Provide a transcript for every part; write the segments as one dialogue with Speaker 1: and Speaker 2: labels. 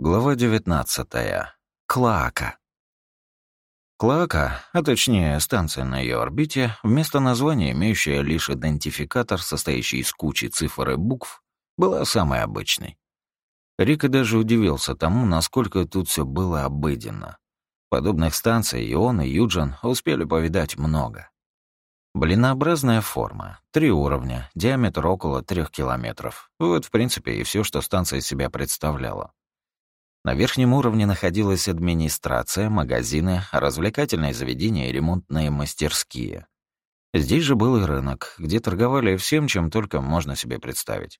Speaker 1: Глава 19. Клака. Клака, а точнее станция на ее орбите, вместо названия, имеющая лишь идентификатор, состоящий из кучи цифр и букв, была самой обычной. Рика даже удивился тому, насколько тут все было обыденно. Подобных станций и он, и Юджин успели повидать много. Блинообразная форма, три уровня, диаметр около трех километров. Вот, в принципе, и все, что станция из себя представляла. На верхнем уровне находилась администрация, магазины, развлекательные заведения и ремонтные мастерские. Здесь же был и рынок, где торговали всем, чем только можно себе представить.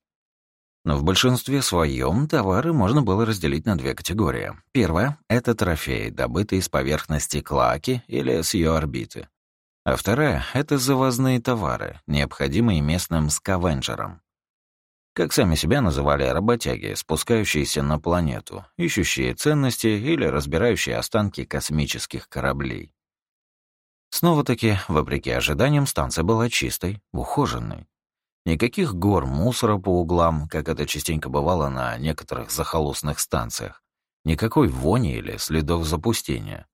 Speaker 1: Но в большинстве своем товары можно было разделить на две категории. Первая — это трофеи, добытые с поверхности Клаки или с ее орбиты. А вторая — это завозные товары, необходимые местным скавенджерам как сами себя называли работяги, спускающиеся на планету, ищущие ценности или разбирающие останки космических кораблей. Снова-таки, вопреки ожиданиям, станция была чистой, ухоженной. Никаких гор мусора по углам, как это частенько бывало на некоторых захолустных станциях. Никакой вони или следов запустения.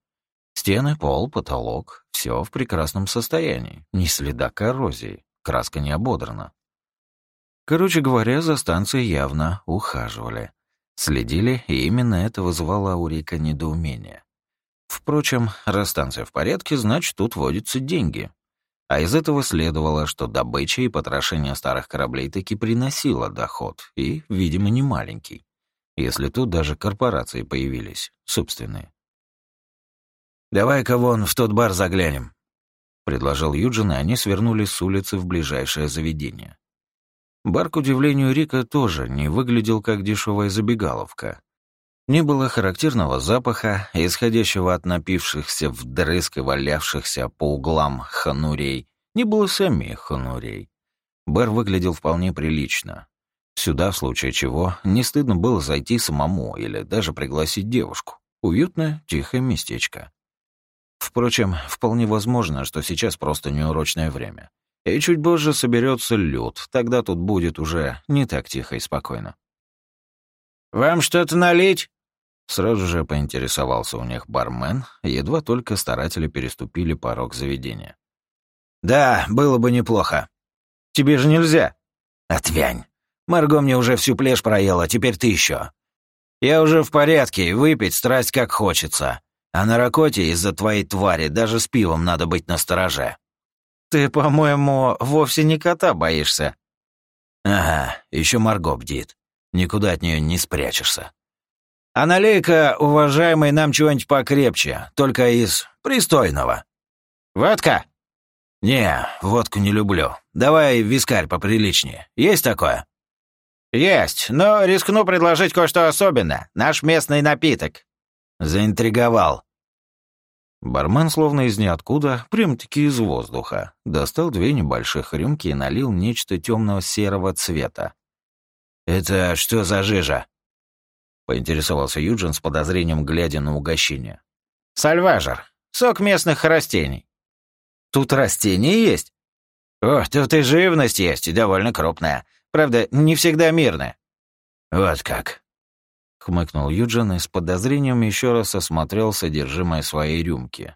Speaker 1: Стены, пол, потолок — все в прекрасном состоянии. Ни следа коррозии. Краска не ободрана. Короче говоря, за станцией явно ухаживали. Следили, и именно это вызывало у Рика недоумение. Впрочем, раз станция в порядке, значит, тут водятся деньги. А из этого следовало, что добыча и потрошение старых кораблей таки приносило доход, и, видимо, не маленький. Если тут даже корпорации появились, собственные. «Давай-ка вон в тот бар заглянем», — предложил Юджин, и они свернули с улицы в ближайшее заведение. Бар, к удивлению Рика, тоже не выглядел как дешевая забегаловка. Не было характерного запаха, исходящего от напившихся вдрызг и валявшихся по углам ханурей. Не было самих ханурей. Бар выглядел вполне прилично. Сюда, в случае чего, не стыдно было зайти самому или даже пригласить девушку. Уютное, тихое местечко. Впрочем, вполне возможно, что сейчас просто неурочное время. И чуть позже соберется люд, тогда тут будет уже не так тихо и спокойно. «Вам что-то налить?» Сразу же поинтересовался у них бармен, едва только старатели переступили порог заведения. «Да, было бы неплохо. Тебе же нельзя». «Отвянь. Марго мне уже всю плешь проела, теперь ты еще. Я уже в порядке, выпить страсть как хочется. А на ракоте из-за твоей твари даже с пивом надо быть настороже». Ты, по-моему, вовсе не кота боишься. Ага, еще Марго бдит. Никуда от нее не спрячешься. А налей-ка, уважаемый, нам чего-нибудь покрепче, только из пристойного. Водка? Не, водку не люблю. Давай вискарь поприличнее. Есть такое? Есть, но рискну предложить кое-что особенное. Наш местный напиток. Заинтриговал. Бармен, словно из ниоткуда, прям-таки из воздуха, достал две небольших рюмки и налил нечто темного серого цвета. «Это что за жижа?» — поинтересовался Юджин с подозрением, глядя на угощение. «Сальважер. Сок местных растений». «Тут растения есть?» «О, тут и живность есть, и довольно крупная. Правда, не всегда мирная». «Вот как хмыкнул Юджин и с подозрением еще раз осмотрел содержимое своей рюмки.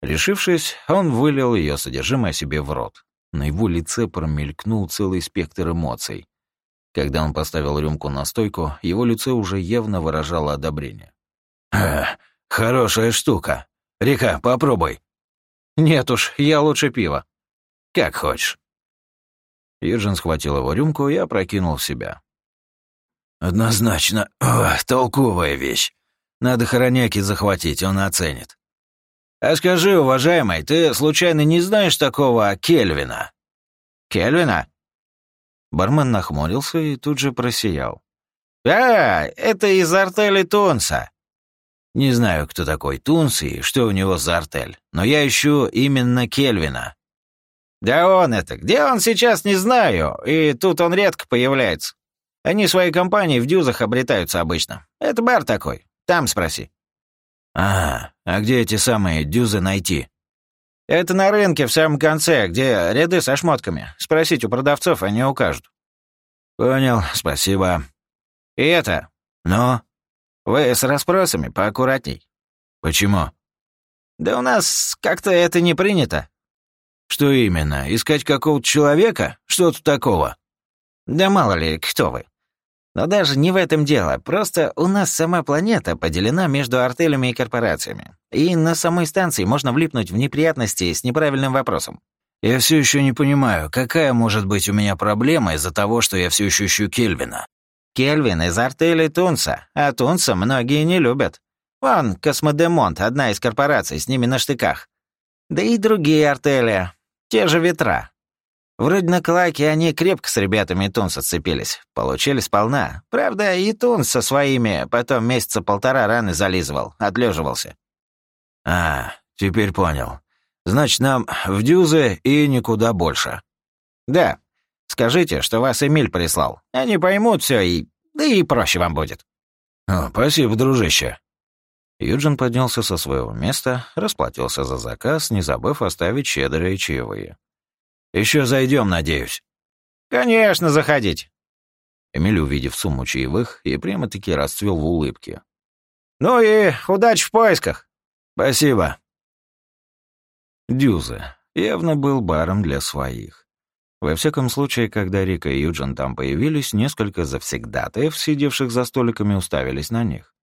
Speaker 1: Решившись, он вылил ее содержимое себе в рот. На его лице промелькнул целый спектр эмоций. Когда он поставил рюмку на стойку, его лицо уже явно выражало одобрение. «Хорошая штука. Река, попробуй». «Нет уж, я лучше пива». «Как хочешь». Юджин схватил его рюмку и опрокинул в себя. «Однозначно. О, толковая вещь. Надо хороняки захватить, он оценит». «А скажи, уважаемый, ты случайно не знаешь такого Кельвина?» «Кельвина?» Бармен нахмурился и тут же просиял. «А, это из артели Тунса». «Не знаю, кто такой Тунс и что у него за артель, но я ищу именно Кельвина». «Да он это, где он сейчас, не знаю, и тут он редко появляется. Они своей компании в дюзах обретаются обычно. Это бар такой. Там спроси». «А, а где эти самые дюзы найти?» «Это на рынке в самом конце, где ряды со шмотками. Спросить у продавцов, они укажут». «Понял, спасибо». «И это...» «Ну?»
Speaker 2: Вы с расспросами поаккуратней».
Speaker 1: «Почему?»
Speaker 2: «Да у нас как-то это не принято».
Speaker 1: «Что именно? Искать какого-то человека? Что тут такого?»
Speaker 2: «Да мало ли, кто вы. Но даже не в этом дело. Просто у нас сама планета поделена между артелями и корпорациями. И на самой станции можно влипнуть в неприятности с неправильным вопросом.
Speaker 1: Я все еще не понимаю, какая может быть у меня проблема из-за того, что я все еще ищу Кельвина.
Speaker 2: Кельвин из артели Тунса, а Тунса многие не любят. Вон, Космодемонт, одна из корпораций, с ними на штыках. Да и другие артели, те же ветра. Вроде на Клаке они крепко с ребятами Тунса сцепились, получили сполна. Правда, и Тунс со своими потом месяца полтора раны зализывал, отлеживался.
Speaker 1: А, теперь понял. Значит, нам в дюзы и никуда больше.
Speaker 2: Да, Скажите, что вас Эмиль прислал. Они поймут все и... да и проще вам будет».
Speaker 1: О, «Спасибо, дружище».
Speaker 2: Юджин поднялся со своего места, расплатился за заказ, не забыв оставить щедрые чаевые.
Speaker 1: Еще зайдем, надеюсь».
Speaker 2: «Конечно, заходить.
Speaker 1: Эмиль, увидев сумму чаевых, и прямо-таки расцвел в улыбке.
Speaker 2: «Ну и удачи в поисках!»
Speaker 1: «Спасибо!» Дюза явно был баром для своих. Во всяком случае, когда Рика и Юджин там появились, несколько завсегдатаев, сидевших за столиками, уставились на них.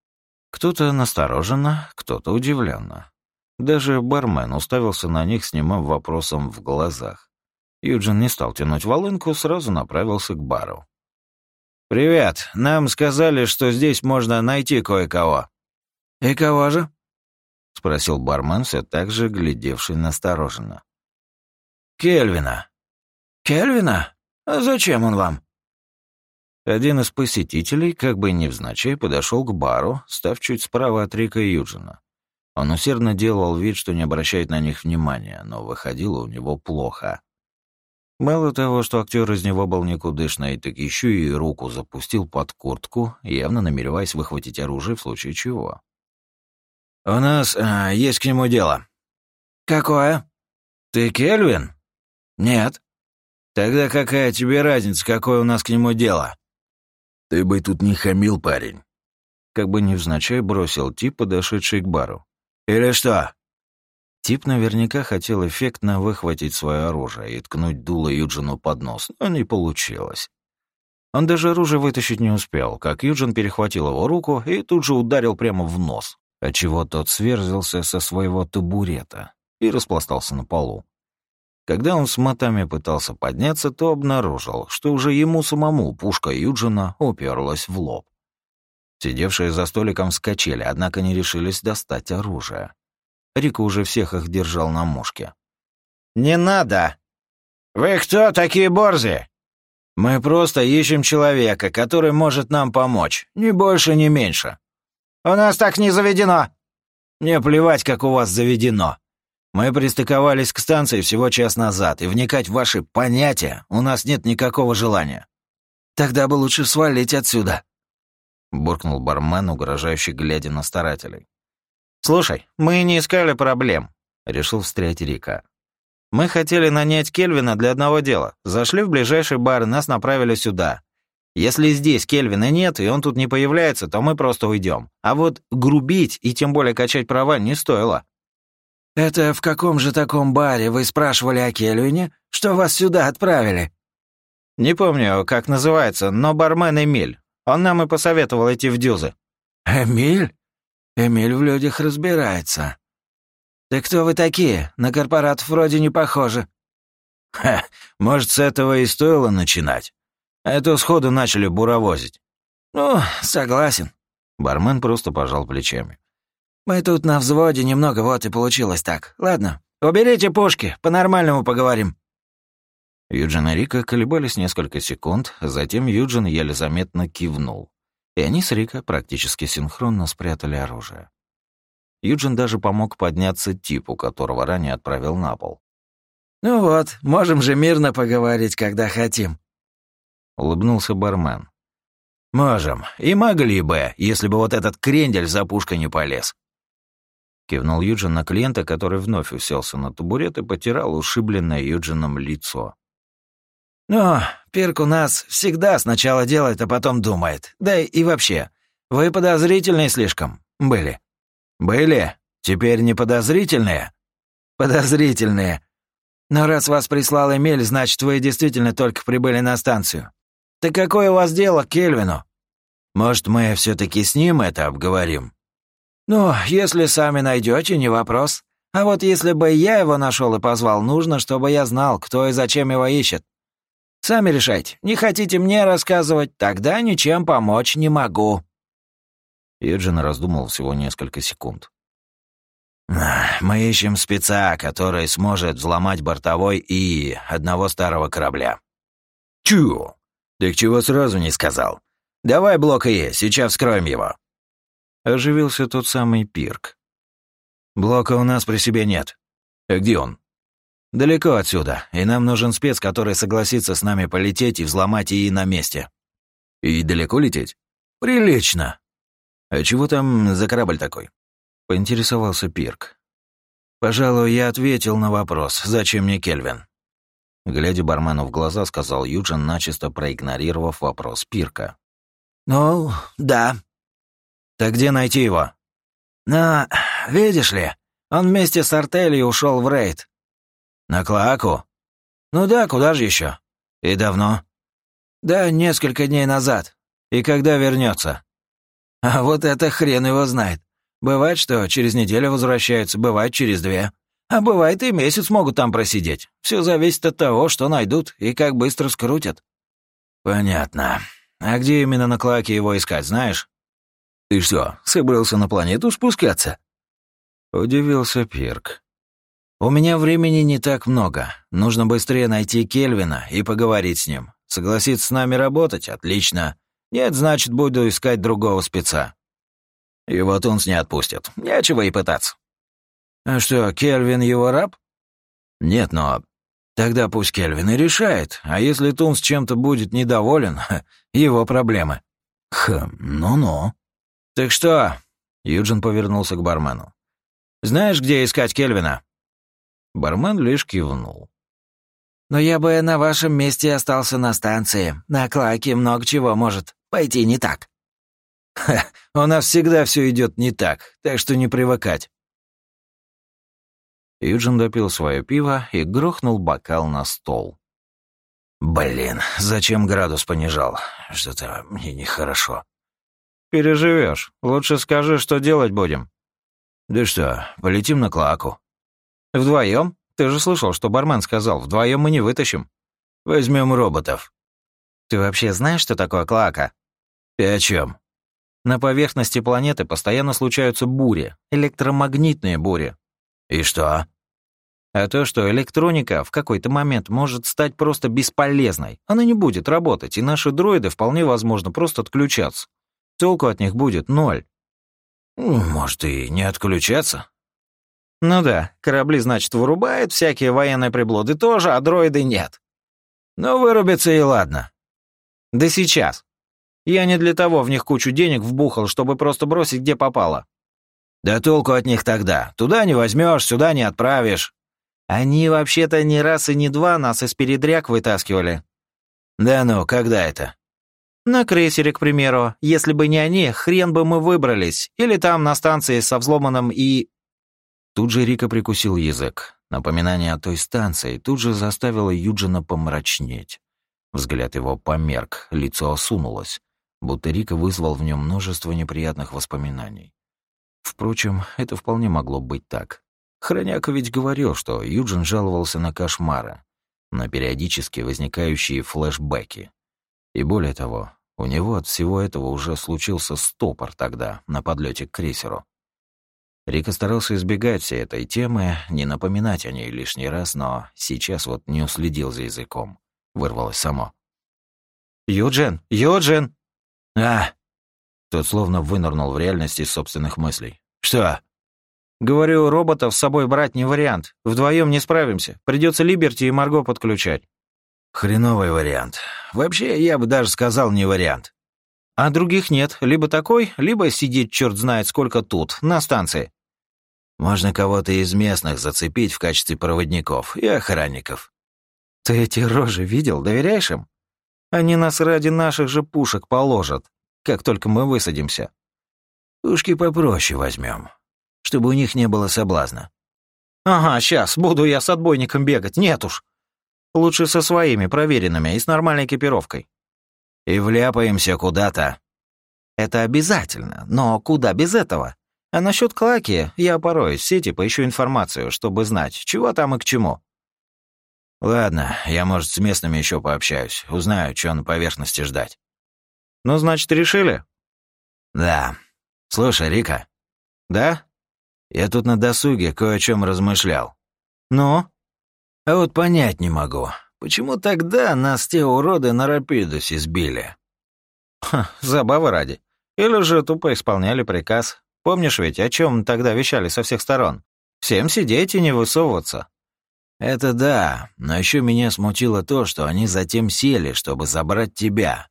Speaker 1: Кто-то настороженно, кто-то удивленно. Даже бармен уставился на них с немым вопросом в глазах. Юджин не стал тянуть волынку, сразу направился к бару.
Speaker 2: «Привет. Нам сказали, что здесь можно найти кое-кого».
Speaker 1: «И кого же?» — спросил бармен, все так же глядевший настороженно.
Speaker 2: «Кельвина»,
Speaker 1: «Кельвина? А зачем он вам?»
Speaker 2: Один из посетителей, как бы невзначай, подошел к бару, став чуть справа от Рика Юджина. Он усердно делал вид, что не обращает на них внимания, но выходило у него плохо. Мало того, что актер из него был никудышный, так еще и руку запустил под куртку, явно намереваясь выхватить оружие в случае чего.
Speaker 1: «У нас э, есть к нему дело».
Speaker 2: «Какое?»
Speaker 1: «Ты Кельвин?»
Speaker 2: «Нет».
Speaker 1: Тогда какая тебе разница, какое у нас к нему дело?
Speaker 3: Ты бы тут не хамил, парень.
Speaker 1: Как бы невзначай бросил тип, подошедший к бару.
Speaker 3: Или что?
Speaker 1: Тип наверняка хотел эффектно выхватить свое оружие и ткнуть дуло Юджину под нос, но не получилось. Он даже оружие вытащить не успел, как Юджин перехватил его руку и тут же ударил прямо в нос, отчего тот сверзился со своего табурета и распластался на полу. Когда он с мотами пытался подняться, то обнаружил, что уже ему самому пушка Юджина уперлась в лоб. Сидевшие за столиком вскочили, однако не решились достать оружие. Рика уже всех их держал на мушке.
Speaker 2: «Не надо! Вы кто такие борзые?»
Speaker 1: «Мы просто ищем человека, который может нам помочь. Ни больше, ни меньше».
Speaker 2: «У нас так не заведено!»
Speaker 1: «Мне плевать, как у вас заведено. Мы пристыковались к станции всего час назад, и вникать в ваши понятия у нас нет никакого желания.
Speaker 2: Тогда бы лучше свалить отсюда», —
Speaker 1: буркнул бармен, угрожающий глядя на старателей.
Speaker 2: «Слушай, мы не искали проблем», —
Speaker 1: решил встрять Рика.
Speaker 2: «Мы хотели нанять Кельвина для одного дела. Зашли в ближайший бар и нас направили сюда. Если здесь Кельвина нет, и он тут не появляется, то мы просто уйдем. А вот грубить и тем более качать права не стоило».
Speaker 3: «Это в каком же таком баре вы спрашивали о Кельвине, что вас сюда отправили?»
Speaker 2: «Не помню, как называется, но бармен Эмиль. Он нам и посоветовал идти в дюзы».
Speaker 3: «Эмиль? Эмиль в людях разбирается. Да кто вы такие? На корпоратов вроде не похожи».
Speaker 1: «Ха, может, с этого и стоило начинать. А это сходу начали буровозить».
Speaker 3: «Ну, согласен».
Speaker 1: Бармен просто пожал плечами.
Speaker 3: Мы тут на взводе немного, вот и получилось так. Ладно, уберите пушки, по-нормальному поговорим».
Speaker 1: Юджин и Рика колебались несколько секунд, затем Юджин еле заметно кивнул. И они с Рика практически синхронно спрятали оружие. Юджин даже помог подняться типу, которого ранее отправил на пол.
Speaker 3: «Ну вот, можем же мирно поговорить, когда хотим», —
Speaker 1: улыбнулся бармен. «Можем. И могли бы, если бы вот этот крендель за пушкой не полез. Кивнул Юджин на клиента, который вновь уселся на табурет и потирал ушибленное Юджином лицо.
Speaker 3: «Ну, Пирк у нас всегда сначала делает, а потом думает. Да и вообще, Вы подозрительные слишком. Были. Были. Теперь не подозрительные? Подозрительные. Но раз вас прислал Эмиль, значит, вы действительно только прибыли на станцию. Так какое у вас дело к Кельвину? Может, мы все таки с ним это обговорим? Ну, если сами найдете, не вопрос. А вот если бы я его нашел и позвал, нужно, чтобы я знал, кто и зачем его ищет. Сами решайте. Не хотите мне рассказывать, тогда ничем помочь не могу».
Speaker 1: Юджин раздумал всего несколько секунд.
Speaker 3: «Мы ищем спеца, который сможет взломать бортовой и одного старого корабля». «Чу! Ты чего сразу не сказал? Давай блок И, сейчас вскроем его».
Speaker 1: Оживился тот самый Пирк.
Speaker 3: «Блока у нас при себе нет. А где он?» «Далеко отсюда, и нам нужен спец, который согласится с нами полететь и взломать ИИ на месте».
Speaker 1: «И далеко лететь?»
Speaker 3: «Прилично».
Speaker 1: «А чего там за корабль такой?» — поинтересовался Пирк.
Speaker 3: «Пожалуй, я ответил на вопрос, зачем мне Кельвин?»
Speaker 1: Глядя бармену в глаза, сказал Юджин, начисто проигнорировав вопрос Пирка.
Speaker 3: «Ну, да». «Так где найти его?» «Ну, видишь ли, он вместе с Артелью ушел в рейд». «На Клоаку?» «Ну да, куда же еще?» «И давно?» «Да, несколько дней назад. И когда вернется?» «А вот это хрен его знает. Бывает, что через неделю возвращаются, бывает через две. А бывает и месяц могут там просидеть. Все зависит от того, что найдут и как быстро скрутят». «Понятно. А где именно на Клоаке его искать, знаешь?» «Ты что, собрался на планету спускаться?»
Speaker 1: Удивился Пирк.
Speaker 3: «У меня времени не так много. Нужно быстрее найти Кельвина и поговорить с ним. Согласится с нами работать? Отлично. Нет, значит, буду искать другого спеца». И вот он не отпустит. Нечего и пытаться. «А что, Кельвин его раб?» «Нет, но тогда пусть Кельвин и решает, а если Тунс чем-то будет недоволен, его проблемы». «Хм, ну-ну». «Так что?» — Юджин повернулся к бармену. «Знаешь, где искать Кельвина?»
Speaker 1: Бармен лишь кивнул.
Speaker 3: «Но я бы на вашем месте остался на станции. На Клаке много чего может пойти не так». «Ха, у нас всегда все идет не так, так что не привыкать».
Speaker 1: Юджин допил свое пиво и грохнул бокал на стол.
Speaker 3: «Блин, зачем градус понижал? Что-то мне нехорошо».
Speaker 1: Переживешь. Лучше скажи, что делать будем».
Speaker 3: «Да что, полетим на Клаку».
Speaker 1: «Вдвоем? Ты же слышал, что бармен сказал, вдвоем мы не вытащим».
Speaker 3: «Возьмем роботов».
Speaker 1: «Ты вообще знаешь, что такое Клака?»
Speaker 3: «Ты о чем?
Speaker 1: На поверхности планеты постоянно случаются бури, электромагнитные бури.
Speaker 3: И что?
Speaker 1: А то, что электроника в какой-то момент может стать просто бесполезной. Она не будет работать, и наши дроиды вполне возможно просто отключаться. Толку от них будет ноль.
Speaker 3: Может, и не отключаться?
Speaker 1: Ну да, корабли, значит, вырубают, всякие военные приблуды тоже, а дроиды нет.
Speaker 3: Ну, вырубятся и ладно.
Speaker 1: Да сейчас. Я не для того в них кучу денег вбухал, чтобы просто бросить где попало.
Speaker 3: Да толку от них тогда. Туда не возьмешь, сюда не отправишь.
Speaker 1: Они вообще-то не раз и не два нас из передряг вытаскивали.
Speaker 3: Да ну, когда это?
Speaker 1: На крейсере, к примеру. Если бы не они, хрен бы мы выбрались. Или там на станции со взломанным и...
Speaker 2: Тут же Рика прикусил язык. Напоминание о той станции тут же заставило Юджина помрачнеть. Взгляд его померк, лицо осунулось, будто Рика вызвал в нем множество неприятных воспоминаний. Впрочем, это вполне могло быть так. Хроняк ведь говорил, что Юджин жаловался на кошмары, на периодически возникающие флешбеки. И более того, у него от всего этого уже случился стопор тогда, на подлете к крейсеру. Рика старался избегать всей этой темы, не напоминать о ней лишний раз, но сейчас вот не уследил за языком. Вырвалось само.
Speaker 1: «Юджин! Юджин!»
Speaker 3: «А!»
Speaker 2: Тот словно вынырнул в реальности из собственных мыслей.
Speaker 3: «Что?»
Speaker 1: «Говорю, роботов с собой брать не вариант. Вдвоем не справимся. Придется Либерти и Марго подключать».
Speaker 3: Хреновый вариант. Вообще, я бы даже сказал, не вариант.
Speaker 1: А других нет. Либо такой, либо сидеть черт знает сколько тут, на станции.
Speaker 3: Можно кого-то из местных зацепить в качестве проводников и охранников.
Speaker 1: Ты эти рожи видел? Доверяешь им? Они нас ради наших же пушек положат, как только мы высадимся.
Speaker 3: Пушки попроще возьмем, чтобы у них не было соблазна.
Speaker 2: Ага, сейчас, буду я с отбойником бегать, нет уж. Лучше со своими, проверенными и с нормальной экипировкой.
Speaker 3: И вляпаемся куда-то.
Speaker 2: Это обязательно, но куда без этого? А насчет Клаки я порой в сети поищу информацию, чтобы знать, чего там и к чему.
Speaker 3: Ладно, я, может, с местными еще пообщаюсь, узнаю, что на поверхности ждать.
Speaker 2: Ну, значит, решили?
Speaker 3: Да. Слушай, Рика.
Speaker 2: Да?
Speaker 3: Я тут на досуге кое о чем размышлял.
Speaker 2: Ну?
Speaker 3: А вот понять не могу, почему тогда нас те уроды на Рапидусе сбили?
Speaker 2: Ха, забава ради. Или же тупо исполняли приказ. Помнишь ведь, о чем тогда вещали со всех сторон? Всем сидеть и не высовываться.
Speaker 3: Это да, но еще меня смутило то, что они затем сели, чтобы забрать тебя.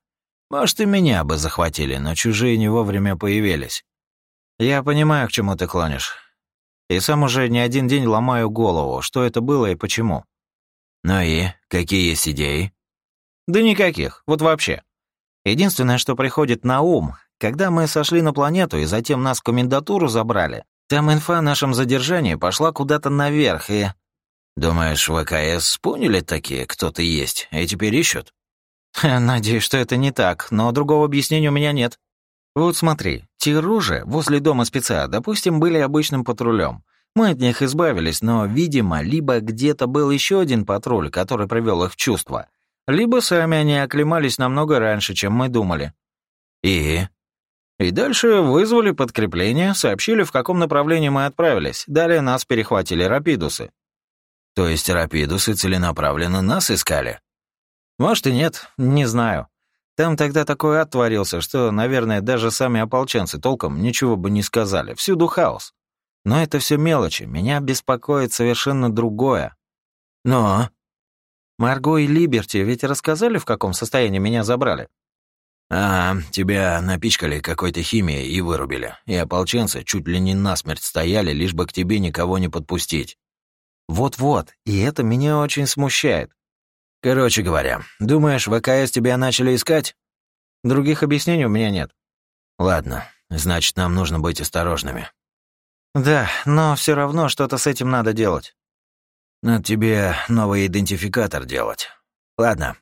Speaker 3: Может, и меня бы захватили, но чужие не вовремя появились.
Speaker 2: Я понимаю, к чему ты клонишь. И сам уже не один день ломаю голову, что это было и почему.
Speaker 3: Ну и какие есть идеи?
Speaker 2: Да никаких, вот вообще. Единственное, что приходит на ум, когда мы сошли на планету и затем нас в комендатуру забрали, там инфа о нашем задержании пошла куда-то наверх и...
Speaker 3: Думаешь, ВКС поняли такие, кто ты есть, и теперь ищут?
Speaker 2: Надеюсь, что это не так, но другого объяснения у меня нет. Вот смотри, те ружи возле дома спеца, допустим, были обычным патрулем. Мы от них избавились, но, видимо, либо где-то был еще один патруль, который привел их в чувство, либо сами они оклемались намного раньше, чем мы думали.
Speaker 3: И?
Speaker 2: И дальше вызвали подкрепление, сообщили, в каком направлении мы отправились. Далее нас перехватили рапидусы.
Speaker 3: То есть рапидусы целенаправленно нас искали?
Speaker 2: Может и нет, не знаю. Там тогда такой ад творился, что, наверное, даже сами ополченцы толком ничего бы не сказали. Всюду хаос. Но это все мелочи. Меня беспокоит совершенно другое.
Speaker 3: Но...
Speaker 2: Марго и Либерти ведь рассказали, в каком состоянии меня забрали?
Speaker 3: А, тебя напичкали какой-то химией и вырубили. И ополченцы чуть ли не насмерть стояли, лишь бы к тебе никого не подпустить.
Speaker 2: Вот-вот, и это меня очень смущает.
Speaker 3: Короче говоря, думаешь, ВКС тебя начали искать?
Speaker 2: Других объяснений у меня нет.
Speaker 3: Ладно, значит, нам нужно быть осторожными.
Speaker 2: Да, но все равно что-то с этим надо делать.
Speaker 3: Надо тебе новый идентификатор делать. Ладно,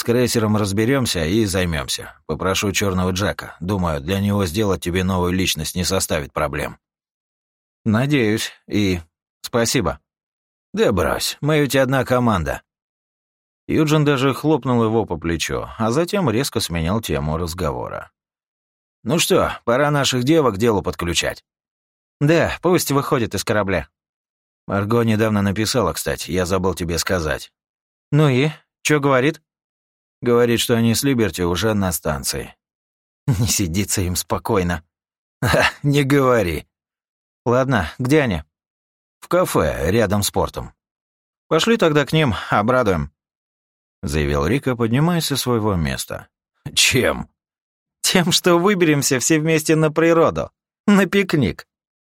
Speaker 3: с крейсером разберемся и займемся. Попрошу черного Джека. Думаю, для него сделать тебе новую личность не составит проблем.
Speaker 2: Надеюсь. И спасибо.
Speaker 3: Да брось, мы ведь одна команда.
Speaker 2: Юджин даже хлопнул его по плечу, а затем резко сменил тему разговора.
Speaker 3: «Ну что, пора наших девок к делу подключать».
Speaker 2: «Да, пусть выходит из корабля».
Speaker 3: Марго недавно написала, кстати, я забыл тебе сказать.
Speaker 2: «Ну и? Чё говорит?»
Speaker 3: «Говорит, что они с Либерти уже на станции».
Speaker 2: «Не сидится им спокойно».
Speaker 3: «Ха, не говори».
Speaker 2: «Ладно, где они?»
Speaker 3: В кафе, рядом с портом.
Speaker 2: Пошли тогда к ним, обрадуем.
Speaker 3: Заявил Рика, поднимаясь со своего места.
Speaker 2: Чем? Тем, что выберемся все вместе на природу. На пикник.